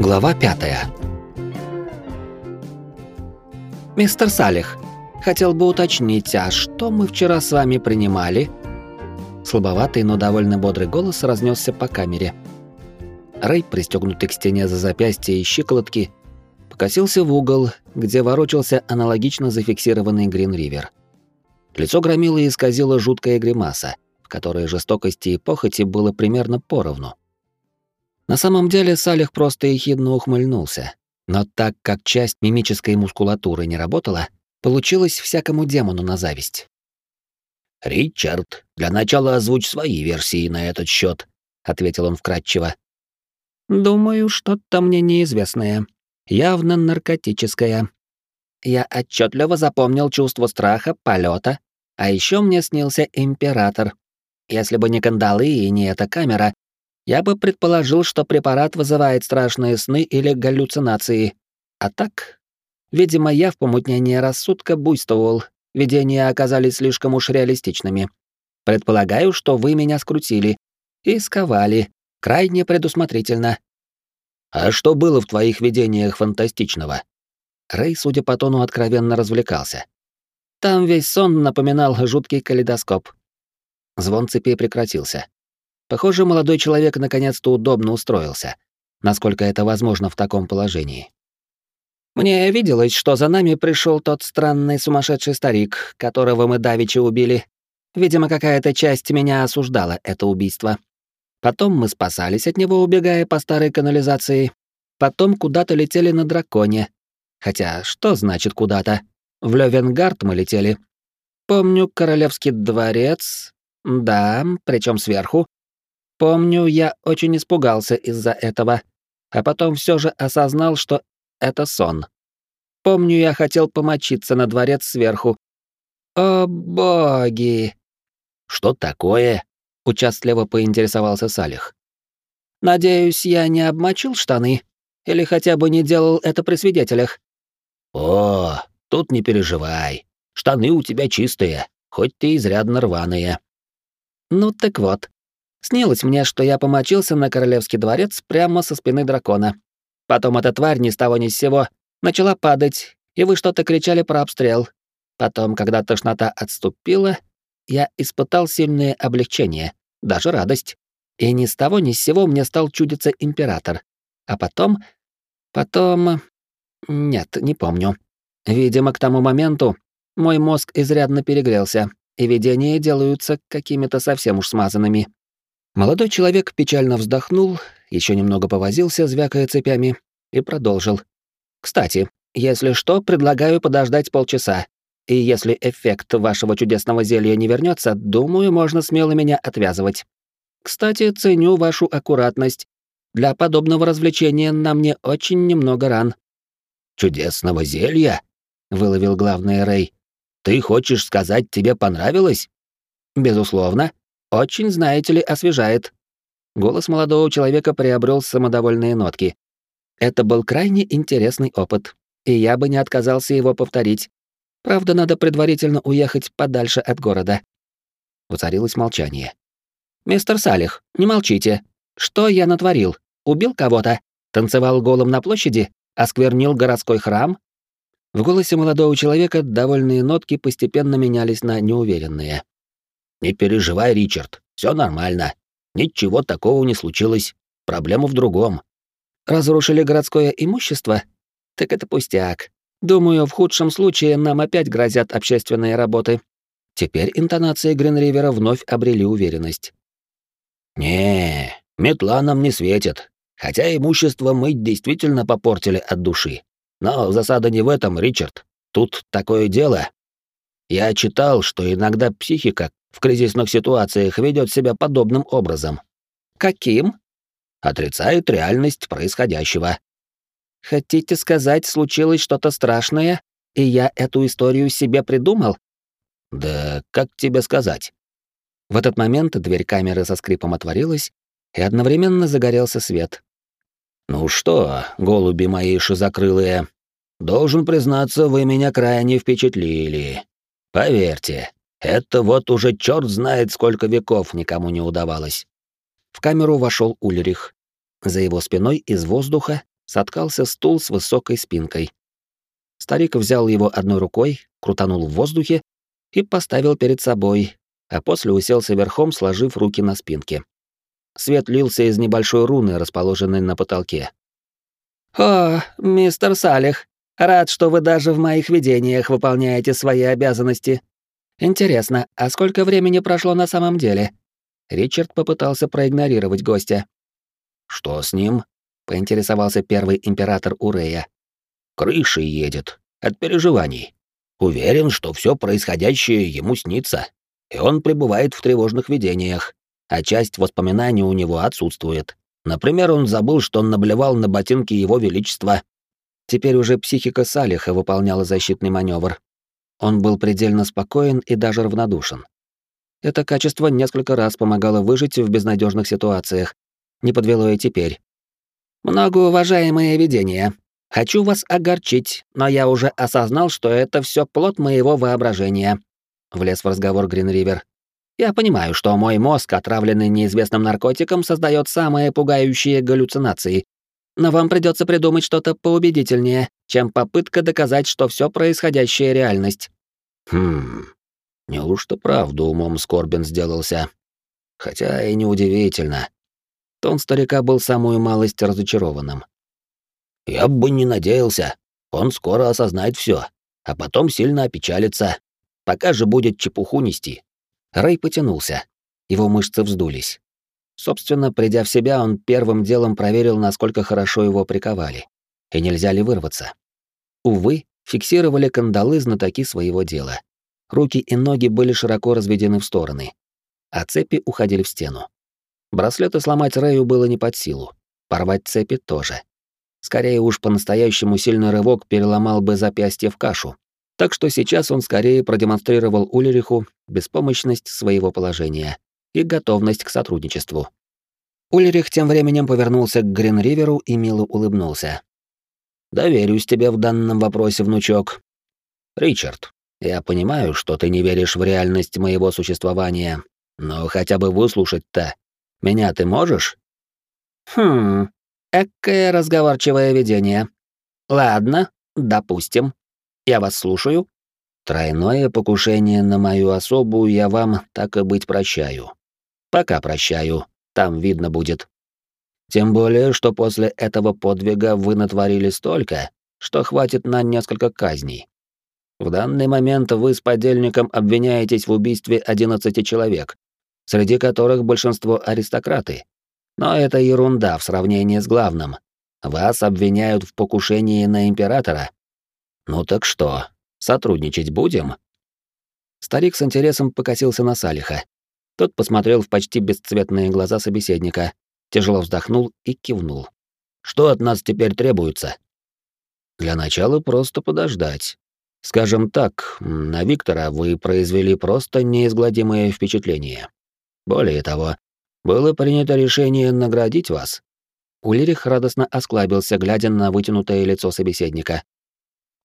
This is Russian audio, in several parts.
Глава пятая. «Мистер Салих, хотел бы уточнить, а что мы вчера с вами принимали?» Слабоватый, но довольно бодрый голос разнесся по камере. Рэй, пристегнутый к стене за запястье и щиколотки, покосился в угол, где ворочался аналогично зафиксированный Грин-Ривер. Лицо громило исказило жуткая гримаса, в которой жестокости и похоти было примерно поровну. На самом деле Салих просто ехидно ухмыльнулся, но так как часть мимической мускулатуры не работала, получилось всякому демону на зависть. «Ричард, для начала озвучь свои версии на этот счет, ответил он вкратчиво. «Думаю, что-то мне неизвестное. Явно наркотическое. Я отчетливо запомнил чувство страха, полета, а еще мне снился император. Если бы не кандалы и не эта камера, я бы предположил, что препарат вызывает страшные сны или галлюцинации. А так, видимо, я в помутнении рассудка буйствовал, видения оказались слишком уж реалистичными. Предполагаю, что вы меня скрутили и сковали, крайне предусмотрительно. А что было в твоих видениях фантастичного? Рэй, судя по тону, откровенно развлекался. Там весь сон напоминал жуткий калейдоскоп. Звон цепей прекратился. Похоже, молодой человек наконец-то удобно устроился, насколько это возможно в таком положении. Мне виделось, что за нами пришел тот странный сумасшедший старик, которого мы давеча убили. Видимо, какая-то часть меня осуждала это убийство. Потом мы спасались от него, убегая по старой канализации. Потом куда-то летели на драконе. Хотя, что значит куда-то? В Лёвенгард мы летели. Помню Королевский дворец. Да, причем сверху. Помню, я очень испугался из-за этого, а потом все же осознал, что это сон. Помню, я хотел помочиться на дворец сверху. О, боги! Что такое? участливо поинтересовался Салих. Надеюсь, я не обмочил штаны или хотя бы не делал это при свидетелях. О, тут не переживай. Штаны у тебя чистые, хоть ты изрядно рваные. Ну так вот, Снилось мне, что я помочился на королевский дворец прямо со спины дракона. Потом эта тварь ни с того ни с сего начала падать, и вы что-то кричали про обстрел. Потом, когда тошнота отступила, я испытал сильное облегчение, даже радость. И ни с того ни с сего мне стал чудиться император. А потом... Потом... Нет, не помню. Видимо, к тому моменту мой мозг изрядно перегрелся, и видения делаются какими-то совсем уж смазанными. Молодой человек печально вздохнул, еще немного повозился, звякая цепями, и продолжил. «Кстати, если что, предлагаю подождать полчаса. И если эффект вашего чудесного зелья не вернется, думаю, можно смело меня отвязывать. Кстати, ценю вашу аккуратность. Для подобного развлечения на мне очень немного ран». «Чудесного зелья?» — выловил главный Рэй. «Ты хочешь сказать, тебе понравилось?» «Безусловно», очень, знаете ли, освежает. Голос молодого человека приобрел самодовольные нотки. Это был крайне интересный опыт, и я бы не отказался его повторить. Правда, надо предварительно уехать подальше от города. Воцарилось молчание. «Мистер Салих, не молчите. Что я натворил? Убил кого-то? Танцевал голым на площади? Осквернил городской храм?» В голосе молодого человека довольные нотки постепенно менялись на неуверенные. Не переживай, Ричард, все нормально. Ничего такого не случилось. Проблема в другом. Разрушили городское имущество? Так это пустяк. Думаю, в худшем случае нам опять грозят общественные работы. Теперь интонации Гринривера вновь обрели уверенность. Не, метла нам не светит. Хотя имущество мы действительно попортили от души. Но засада не в этом, Ричард. Тут такое дело. Я читал, что иногда психика в кризисных ситуациях ведет себя подобным образом. Каким? Отрицает реальность происходящего. Хотите сказать, случилось что-то страшное, и я эту историю себе придумал? Да как тебе сказать? В этот момент дверь камеры со скрипом отворилась, и одновременно загорелся свет. Ну что, голуби мои шизокрылые, должен признаться, вы меня крайне впечатлили. Поверьте, это вот уже черт знает, сколько веков никому не удавалось. В камеру вошел Ульрих. За его спиной из воздуха соткался стул с высокой спинкой. Старик взял его одной рукой, крутанул в воздухе и поставил перед собой, а после уселся верхом, сложив руки на спинке. Свет лился из небольшой руны, расположенной на потолке. «О, мистер Салих, рад, что вы даже в моих видениях выполняете свои обязанности. Интересно, а сколько времени прошло на самом деле?» Ричард попытался проигнорировать гостя. «Что с ним?» — поинтересовался первый император Урея. «Крышей едет. От переживаний. Уверен, что все происходящее ему снится, и он пребывает в тревожных видениях, а часть воспоминаний у него отсутствует. Например, он забыл, что он наблевал на ботинки его величества. Теперь уже психика Салиха выполняла защитный маневр. Он был предельно спокоен и даже равнодушен. Это качество несколько раз помогало выжить в безнадежных ситуациях. Не подвело и теперь. Многоуважаемое видение. Хочу вас огорчить, но я уже осознал, что это все плод моего воображения. Влез в разговор Гринривер. Я понимаю, что мой мозг, отравленный неизвестным наркотиком, создает самые пугающие галлюцинации. Но вам придется придумать что-то поубедительнее, чем попытка доказать, что все происходящее реальность. Хм. Неужто правду умом Скорбин сделался? Хотя и неудивительно. Тон старика был самую малость разочарованным. Я бы не надеялся. Он скоро осознает все, а потом сильно опечалится. Пока же будет чепуху нести. Рэй потянулся. Его мышцы вздулись. Собственно, придя в себя, он первым делом проверил, насколько хорошо его приковали. И нельзя ли вырваться. Увы, фиксировали кандалы знатоки своего дела. Руки и ноги были широко разведены в стороны, а цепи уходили в стену. Браслеты сломать Рэю было не под силу, порвать цепи тоже. Скорее уж по-настоящему сильный рывок переломал бы запястье в кашу, так что сейчас он скорее продемонстрировал Ульриху беспомощность своего положения и готовность к сотрудничеству. Ульрих тем временем повернулся к Гринриверу и мило улыбнулся. «Доверюсь тебе в данном вопросе, внучок. Ричард, я понимаю, что ты не веришь в реальность моего существования, но хотя бы выслушать-то меня ты можешь?» «Хм, экое разговорчивое видение. Ладно, допустим. Я вас слушаю. Тройное покушение на мою особу я вам так и быть прощаю. Пока прощаю, там видно будет. Тем более, что после этого подвига вы натворили столько, что хватит на несколько казней. В данный момент вы с подельником обвиняетесь в убийстве 11 человек, среди которых большинство аристократы. Но это ерунда в сравнении с главным. Вас обвиняют в покушении на императора, ну так что, сотрудничать будем? Старик с интересом покосился на Салиха. Тот посмотрел в почти бесцветные глаза собеседника, тяжело вздохнул и кивнул. Что от нас теперь требуется? Для начала просто подождать. Скажем так, на Виктора вы произвели просто неизгладимое впечатление. Более того, было принято решение наградить вас. Улирих радостно осклабился, глядя на вытянутое лицо собеседника.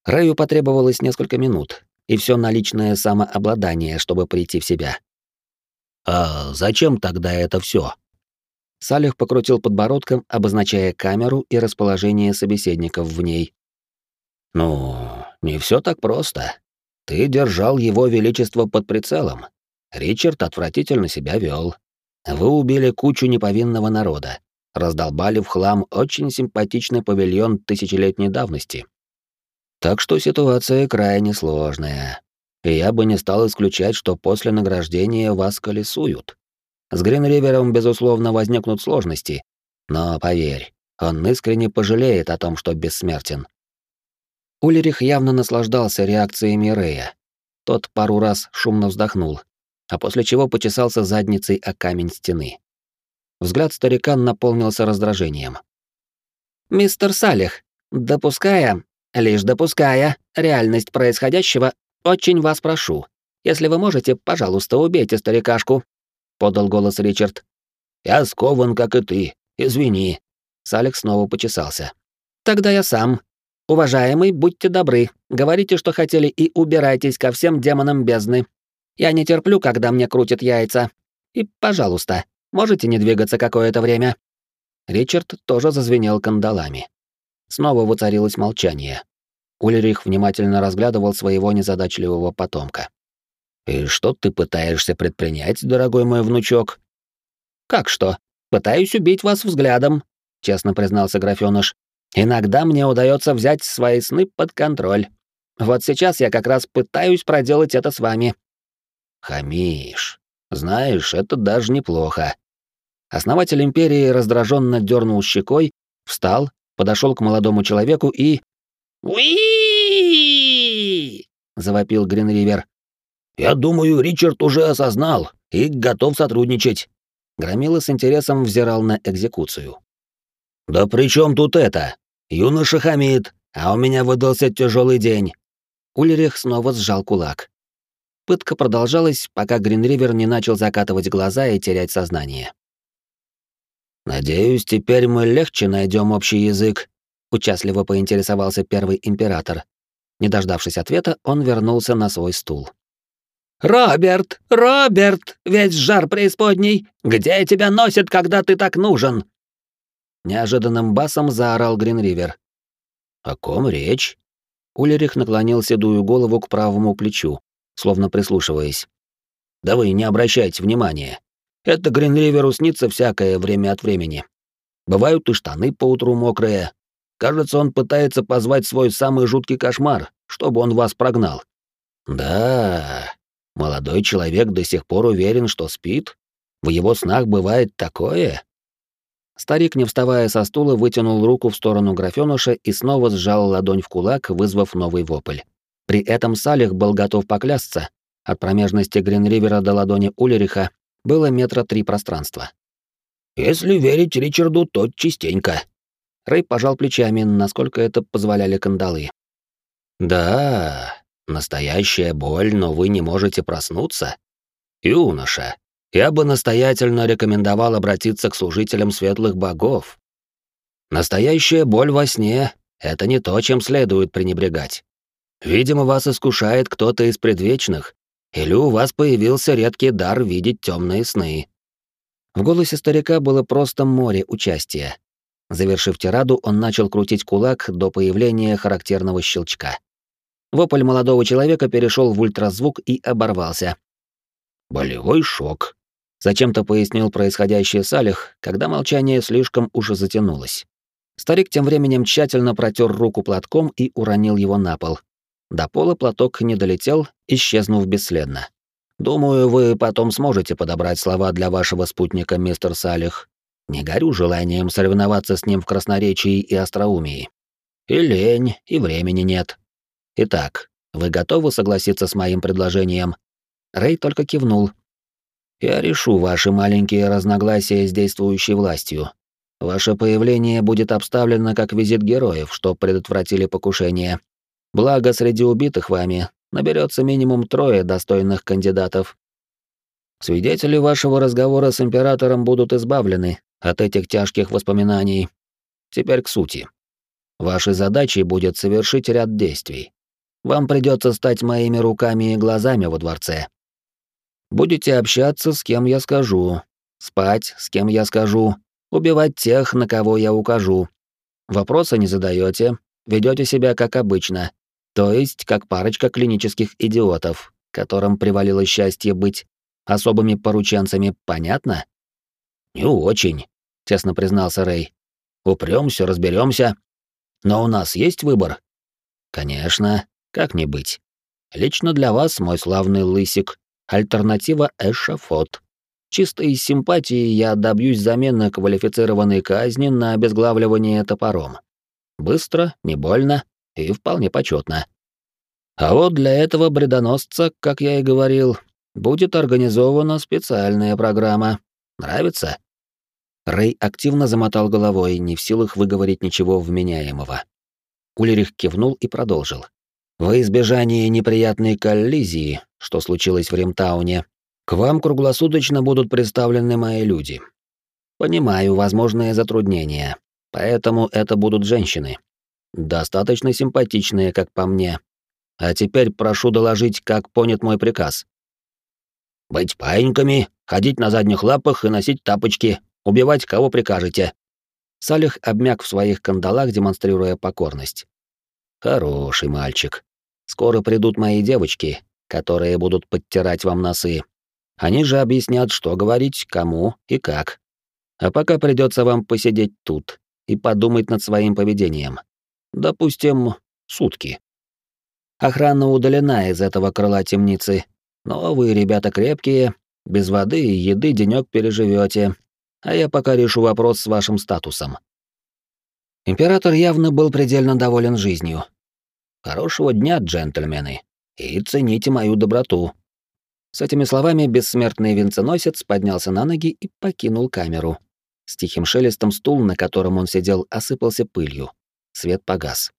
Рэю потребовалось несколько минут, и все наличное самообладание, чтобы прийти в себя. «А зачем тогда это все? Салих покрутил подбородком, обозначая камеру и расположение собеседников в ней. «Ну, не все так просто. Ты держал его величество под прицелом. Ричард отвратительно себя вел. Вы убили кучу неповинного народа, раздолбали в хлам очень симпатичный павильон тысячелетней давности. Так что ситуация крайне сложная. И я бы не стал исключать, что после награждения вас колесуют. С Гринривером, безусловно, возникнут сложности. Но поверь, он искренне пожалеет о том, что бессмертен. Улерих явно наслаждался реакциями Рея. Тот пару раз шумно вздохнул, а после чего почесался задницей о камень стены. Взгляд старика наполнился раздражением. «Мистер Салих, допуская, Лишь допуская реальность происходящего, очень вас прошу, если вы можете, пожалуйста, убейте старикашку», — подал голос Ричард. «Я скован, как и ты. Извини». Салик снова почесался. «Тогда я сам. Уважаемый, будьте добры, говорите, что хотели, и убирайтесь ко всем демонам бездны. Я не терплю, когда мне крутят яйца. И, пожалуйста, можете не двигаться какое-то время». Ричард тоже зазвенел кандалами. Снова воцарилось молчание. Ульрих внимательно разглядывал своего незадачливого потомка. «И что ты пытаешься предпринять, дорогой мой внучок?» «Как что? Пытаюсь убить вас взглядом», — честно признался графёныш. «Иногда мне удается взять свои сны под контроль. Вот сейчас я как раз пытаюсь проделать это с вами». «Хамишь. Знаешь, это даже неплохо». Основатель империи раздраженно дернул щекой, встал, подошел к молодому человеку и... «Уи!» — завопил Гринривер. «Я думаю, Ричард уже осознал и готов сотрудничать». Громила с интересом взирал на экзекуцию. «Да при чем тут это? Юноша хамит, а у меня выдался тяжелый день». Ульрих снова сжал кулак. Пытка продолжалась, пока Гринривер не начал закатывать глаза и терять сознание. «Надеюсь, теперь мы легче найдем общий язык», — участливо поинтересовался первый император. Не дождавшись ответа, он вернулся на свой стул. «Роберт! Роберт! Весь жар преисподней! Где тебя носит, когда ты так нужен?» Неожиданным басом заорал Гринривер. «О ком речь?» Улерих наклонил седую голову к правому плечу, словно прислушиваясь. «Да вы не обращайте внимания. Это Гринриверу снится всякое время от времени. Бывают и штаны поутру мокрые. Кажется, он пытается позвать свой самый жуткий кошмар, чтобы он вас прогнал. Да, Молодой человек до сих пор уверен, что спит? В его снах бывает такое? Старик, не вставая со стула, вытянул руку в сторону графёныша и снова сжал ладонь в кулак, вызвав новый вопль. При этом Салих был готов поклясться. От промежности Гринривера до ладони Улериха было метра три пространства. «Если верить Ричарду, то частенько». Рэй пожал плечами, насколько это позволяли кандалы. «Да, Настоящая боль, но вы не можете проснуться? Юноша, я бы настоятельно рекомендовал обратиться к служителям светлых богов. Настоящая боль во сне — это не то, чем следует пренебрегать. Видимо, вас искушает кто-то из предвечных, или у вас появился редкий дар видеть темные сны. В голосе старика было просто море участия. Завершив тираду, он начал крутить кулак до появления характерного щелчка. Вопль молодого человека перешел в ультразвук и оборвался. «Болевой шок», — зачем-то пояснил происходящее Салих, когда молчание слишком уже затянулось. Старик тем временем тщательно протер руку платком и уронил его на пол. До пола платок не долетел, исчезнув бесследно. «Думаю, вы потом сможете подобрать слова для вашего спутника, мистер Салих. Не горю желанием соревноваться с ним в красноречии и остроумии. И лень, и времени нет. Итак, вы готовы согласиться с моим предложением? Рэй только кивнул. Я решу ваши маленькие разногласия с действующей властью. Ваше появление будет обставлено как визит героев, что предотвратили покушение. Благо, среди убитых вами наберется минимум трое достойных кандидатов. Свидетели вашего разговора с императором будут избавлены от этих тяжких воспоминаний. Теперь к сути. Вашей задачей будет совершить ряд действий. Вам придется стать моими руками и глазами во дворце. Будете общаться с кем я скажу, спать с кем я скажу, убивать тех, на кого я укажу. Вопросы не задаете, ведете себя как обычно, то есть как парочка клинических идиотов, которым привалило счастье быть особыми порученцами, понятно? Не очень, честно признался Рэй. Упрёмся, разберемся. Но у нас есть выбор. Конечно, как не быть? Лично для вас, мой славный лысик, альтернатива эшафот. Чисто из симпатии я добьюсь замены квалифицированной казни на обезглавливание топором. Быстро, не больно и вполне почетно. А вот для этого бредоносца, как я и говорил, будет организована специальная программа. Нравится? Рэй активно замотал головой, не в силах выговорить ничего вменяемого. Улерих кивнул и продолжил. Во избежание неприятной коллизии, что случилось в Римтауне, к вам круглосуточно будут представлены мои люди. Понимаю возможные затруднения, поэтому это будут женщины. Достаточно симпатичные, как по мне. А теперь прошу доложить, как понят мой приказ. Быть паиньками, ходить на задних лапах и носить тапочки, убивать кого прикажете. Салих обмяк в своих кандалах, демонстрируя покорность. Хороший мальчик. Скоро придут мои девочки, которые будут подтирать вам носы. Они же объяснят, что говорить, кому и как. А пока придется вам посидеть тут и подумать над своим поведением. Допустим, сутки. Охрана удалена из этого крыла темницы, но вы, ребята, крепкие, без воды и еды денёк переживете, а я пока решу вопрос с вашим статусом. Император явно был предельно доволен жизнью. Хорошего дня, джентльмены, и цените мою доброту. С этими словами бессмертный венценосец поднялся на ноги и покинул камеру. С тихим шелестом стул, на котором он сидел, осыпался пылью. Свет погас.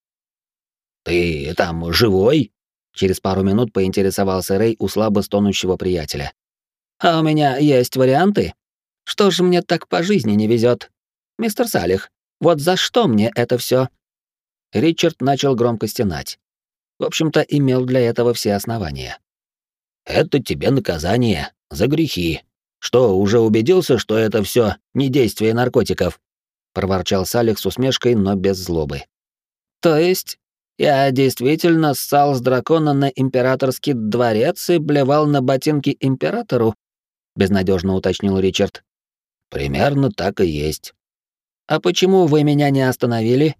«Ты там живой?» Через пару минут поинтересовался Рэй у слабо стонущего приятеля. «А у меня есть варианты? Что же мне так по жизни не везет? Мистер Салих, вот за что мне это все? Ричард начал громко стенать. В общем-то, имел для этого все основания. «Это тебе наказание за грехи. Что, уже убедился, что это все не действие наркотиков?» — проворчал Салих с усмешкой, но без злобы. «То есть я действительно ссал с дракона на императорский дворец и блевал на ботинки императору?» — безнадежно уточнил Ричард. «Примерно так и есть». «А почему вы меня не остановили?»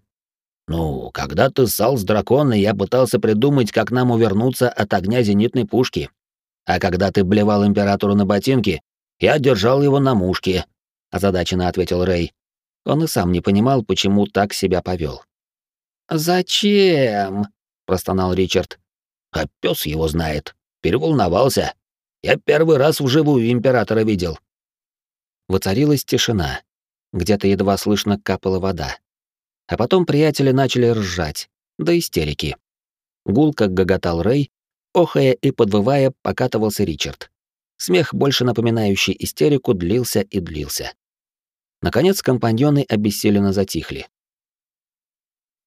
«Ну, когда ты ссал с дракона, я пытался придумать, как нам увернуться от огня зенитной пушки. А когда ты блевал императору на ботинки, я держал его на мушке», — озадаченно ответил Рэй. Он и сам не понимал, почему так себя повел. «Зачем?» — простонал Ричард. «А пес его знает. Переволновался. Я первый раз вживую императора видел». Воцарилась тишина. Где-то едва слышно капала вода. А потом приятели начали ржать, до истерики. Гулко гоготал Рэй, охая и подвывая, покатывался Ричард. Смех, больше напоминающий истерику, длился и длился. Наконец компаньоны обессиленно затихли.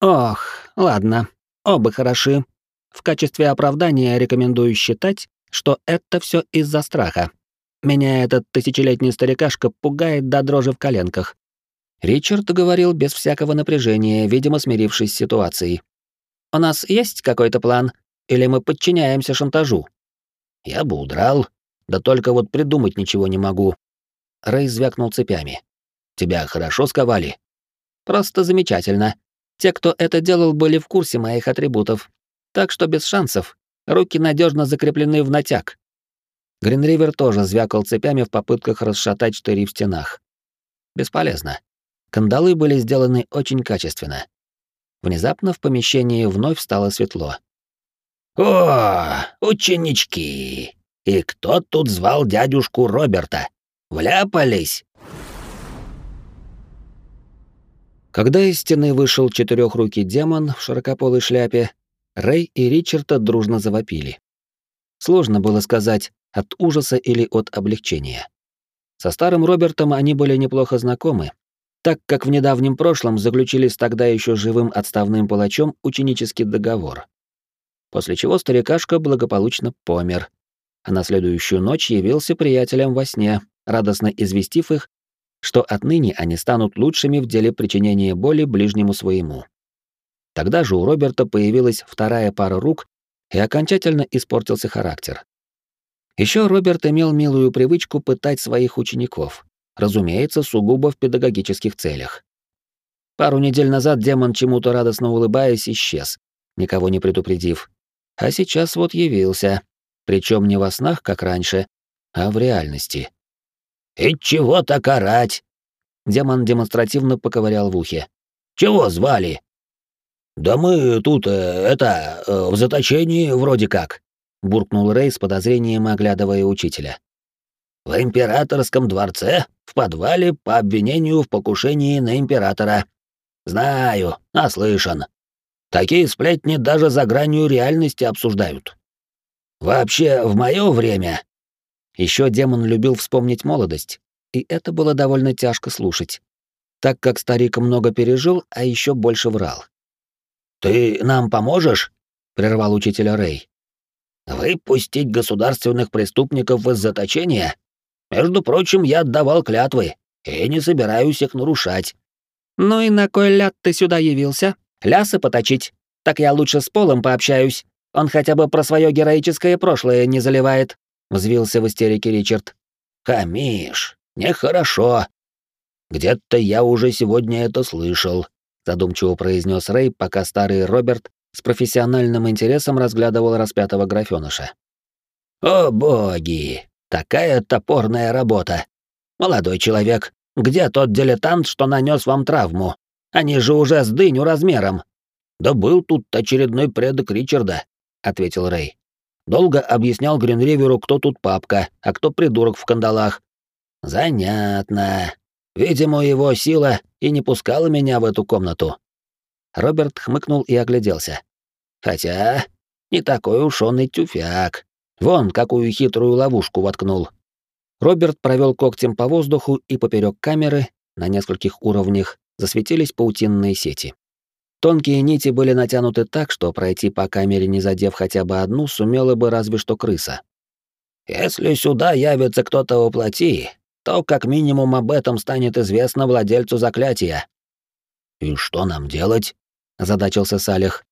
«Ох, ладно, оба хороши. В качестве оправдания рекомендую считать, что это все из-за страха. Меня этот тысячелетний старикашка пугает до дрожи в коленках. Ричард говорил без всякого напряжения, видимо, смирившись с ситуацией. «У нас есть какой-то план? Или мы подчиняемся шантажу?» «Я бы удрал, да только вот придумать ничего не могу». Рэй звякнул цепями. «Тебя хорошо сковали?» «Просто замечательно. Те, кто это делал, были в курсе моих атрибутов. Так что без шансов. Руки надежно закреплены в натяг». Гринривер тоже звякал цепями в попытках расшатать штыри в стенах. Бесполезно. Кандалы были сделаны очень качественно. Внезапно в помещении вновь стало светло. «О, ученички! И кто тут звал дядюшку Роберта? Вляпались?» Когда из стены вышел четырехрукий демон в широкополой шляпе, Рэй и Ричарда дружно завопили. Сложно было сказать, от ужаса или от облегчения. Со старым Робертом они были неплохо знакомы, так как в недавнем прошлом заключили с тогда еще живым отставным палачом ученический договор. После чего старикашка благополучно помер, а на следующую ночь явился приятелям во сне, радостно известив их, что отныне они станут лучшими в деле причинения боли ближнему своему. Тогда же у Роберта появилась вторая пара рук, и окончательно испортился характер. Еще Роберт имел милую привычку пытать своих учеников, разумеется, сугубо в педагогических целях. Пару недель назад демон, чему-то радостно улыбаясь, исчез, никого не предупредив. А сейчас вот явился, причем не во снах, как раньше, а в реальности. «И чего так орать?» Демон демонстративно поковырял в ухе. «Чего звали?» «Да мы тут, э, это, э, в заточении вроде как», — буркнул Рэй с подозрением, оглядывая учителя. В императорском дворце, в подвале по обвинению в покушении на императора. Знаю, наслышан. Такие сплетни даже за гранью реальности обсуждают. Вообще, в мое время... Еще демон любил вспомнить молодость, и это было довольно тяжко слушать, так как старик много пережил, а еще больше врал. «Ты нам поможешь?» — прервал учителя Рэй. «Выпустить государственных преступников из заточения? Между прочим, я отдавал клятвы и не собираюсь их нарушать. «Ну и на кой ляд ты сюда явился? Лясы поточить? Так я лучше с Полом пообщаюсь. Он хотя бы про свое героическое прошлое не заливает», — взвился в истерике Ричард. «Хамиш, нехорошо. Где-то я уже сегодня это слышал», — задумчиво произнес Рэй, пока старый Роберт с профессиональным интересом разглядывал распятого графёныша. «О боги! Такая топорная работа! Молодой человек, где тот дилетант, что нанес вам травму? Они же уже с дыню размером!» «Да был тут очередной предок Ричарда», — ответил Рэй. «Долго объяснял Гринриверу, кто тут папка, а кто придурок в кандалах». «Занятно. Видимо, его сила и не пускала меня в эту комнату. Роберт хмыкнул и огляделся. Хотя, не такой уж он и тюфяк. Вон, какую хитрую ловушку воткнул. Роберт провел когтем по воздуху, и поперек камеры, на нескольких уровнях, засветились паутинные сети. Тонкие нити были натянуты так, что пройти по камере, не задев хотя бы одну, сумела бы разве что крыса. «Если сюда явится кто-то воплоти, то как минимум об этом станет известно владельцу заклятия». «И что нам делать?» озадачился Салих.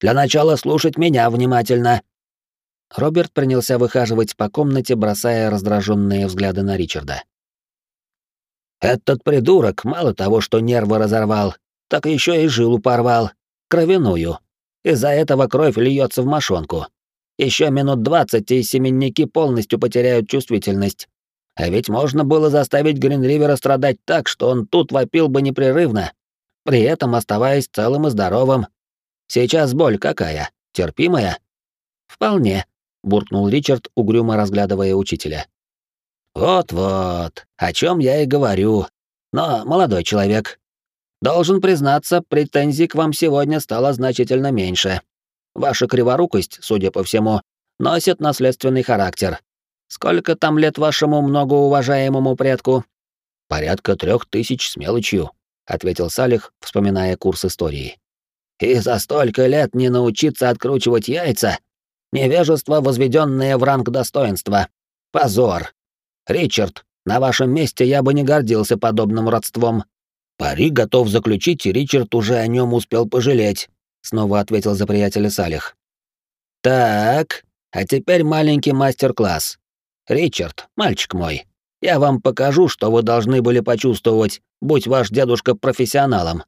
Для начала слушать меня внимательно. Роберт принялся выхаживать по комнате, бросая раздраженные взгляды на Ричарда. Этот придурок мало того, что нервы разорвал, так еще и жилу порвал, кровяную. Из-за этого кровь льется в мошонку. Еще минут двадцать, и семенники полностью потеряют чувствительность. А ведь можно было заставить Гринривера страдать так, что он тут вопил бы непрерывно, при этом оставаясь целым и здоровым. Сейчас боль какая? Терпимая? Вполне, буркнул Ричард, угрюмо разглядывая учителя. Вот-вот, о чем я и говорю. Но, молодой человек, должен признаться, претензий к вам сегодня стало значительно меньше. Ваша криворукость, судя по всему, носит наследственный характер. Сколько там лет вашему многоуважаемому предку? Порядка трех тысяч с мелочью, ответил Салих, вспоминая курс истории. И за столько лет не научиться откручивать яйца? Невежество, возведенное в ранг достоинства. Позор. Ричард, на вашем месте я бы не гордился подобным родством. Пари готов заключить, и Ричард уже о нем успел пожалеть, снова ответил за приятеля Салих. Так, а теперь маленький мастер-класс. Ричард, мальчик мой, я вам покажу, что вы должны были почувствовать, будь ваш дедушка профессионалом».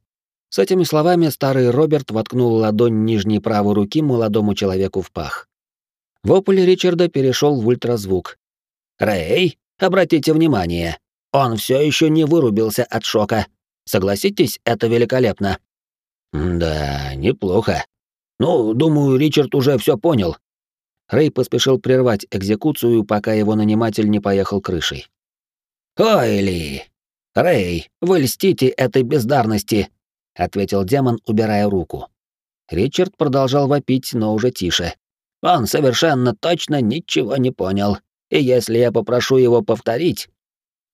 С этими словами старый Роберт воткнул ладонь нижней правой руки молодому человеку в пах. Вопль Ричарда перешел в ультразвук. «Рэй, обратите внимание, он все еще не вырубился от шока. Согласитесь, это великолепно». «Да, неплохо. Ну, думаю, Ричард уже все понял». Рэй поспешил прервать экзекуцию, пока его наниматель не поехал крышей. «Ойли! Рэй, вы льстите этой бездарности!» — ответил демон, убирая руку. Ричард продолжал вопить, но уже тише. «Он совершенно точно ничего не понял, и если я попрошу его повторить...»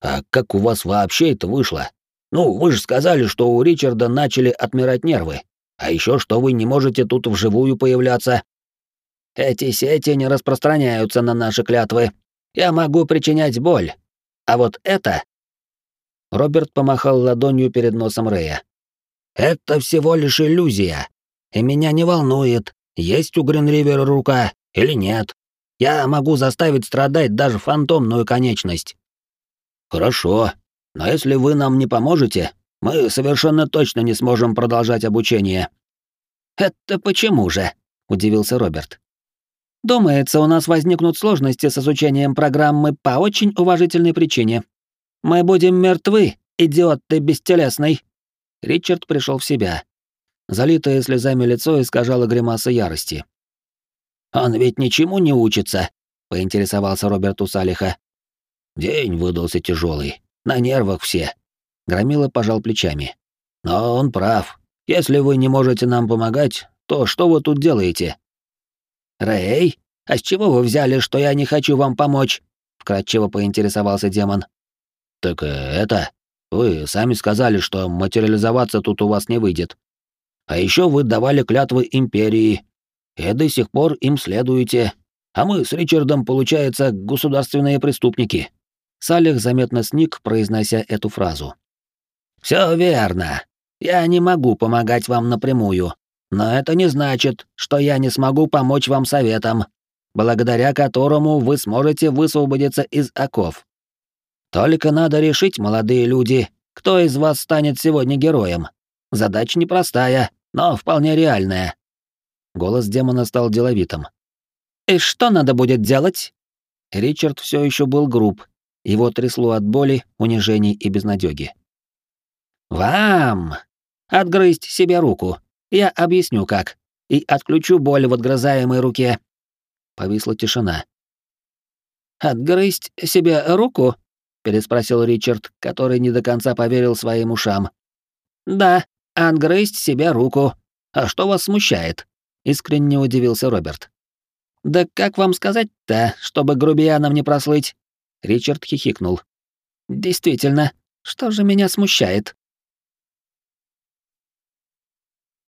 «А как у вас вообще это вышло? Ну, вы же сказали, что у Ричарда начали отмирать нервы, а еще что вы не можете тут вживую появляться». «Эти сети не распространяются на наши клятвы. Я могу причинять боль, а вот это...» Роберт помахал ладонью перед носом Рэя. «Это всего лишь иллюзия. И меня не волнует, есть у Гринривера рука или нет. Я могу заставить страдать даже фантомную конечность». «Хорошо, но если вы нам не поможете, мы совершенно точно не сможем продолжать обучение». «Это почему же?» — удивился Роберт. Думается, у нас возникнут сложности с изучением программы по очень уважительной причине. Мы будем мертвы, идиот ты бестелесный. Ричард пришел в себя. Залитое слезами лицо искажало гримаса ярости. Он ведь ничему не учится, поинтересовался Роберт у Салиха. День выдался тяжелый, на нервах все. Громила пожал плечами. Но он прав. Если вы не можете нам помогать, то что вы тут делаете? «Рэй, а с чего вы взяли, что я не хочу вам помочь?» — вкратчиво поинтересовался демон. «Так э, это... Вы сами сказали, что материализоваться тут у вас не выйдет. А еще вы давали клятвы Империи, и до сих пор им следуете. А мы с Ричардом, получается, государственные преступники». Салих заметно сник, произнося эту фразу. Все верно. Я не могу помогать вам напрямую, но это не значит, что я не смогу помочь вам советом, благодаря которому вы сможете высвободиться из оков. Только надо решить, молодые люди, кто из вас станет сегодня героем. Задача непростая, но вполне реальная. Голос демона стал деловитым. И что надо будет делать? Ричард все еще был груб. Его трясло от боли, унижений и безнадёги. Вам отгрызть себе руку. Я объясню как. И отключу боль в отгрызаемой руке. Повисла тишина. Отгрызть себе руку? переспросил Ричард, который не до конца поверил своим ушам. Да, отгрызть себе руку. А что вас смущает? искренне удивился Роберт. Да как вам сказать-то, чтобы грубиянам не прослыть? Ричард хихикнул. Действительно, что же меня смущает?